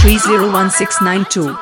Three zero one six nine two.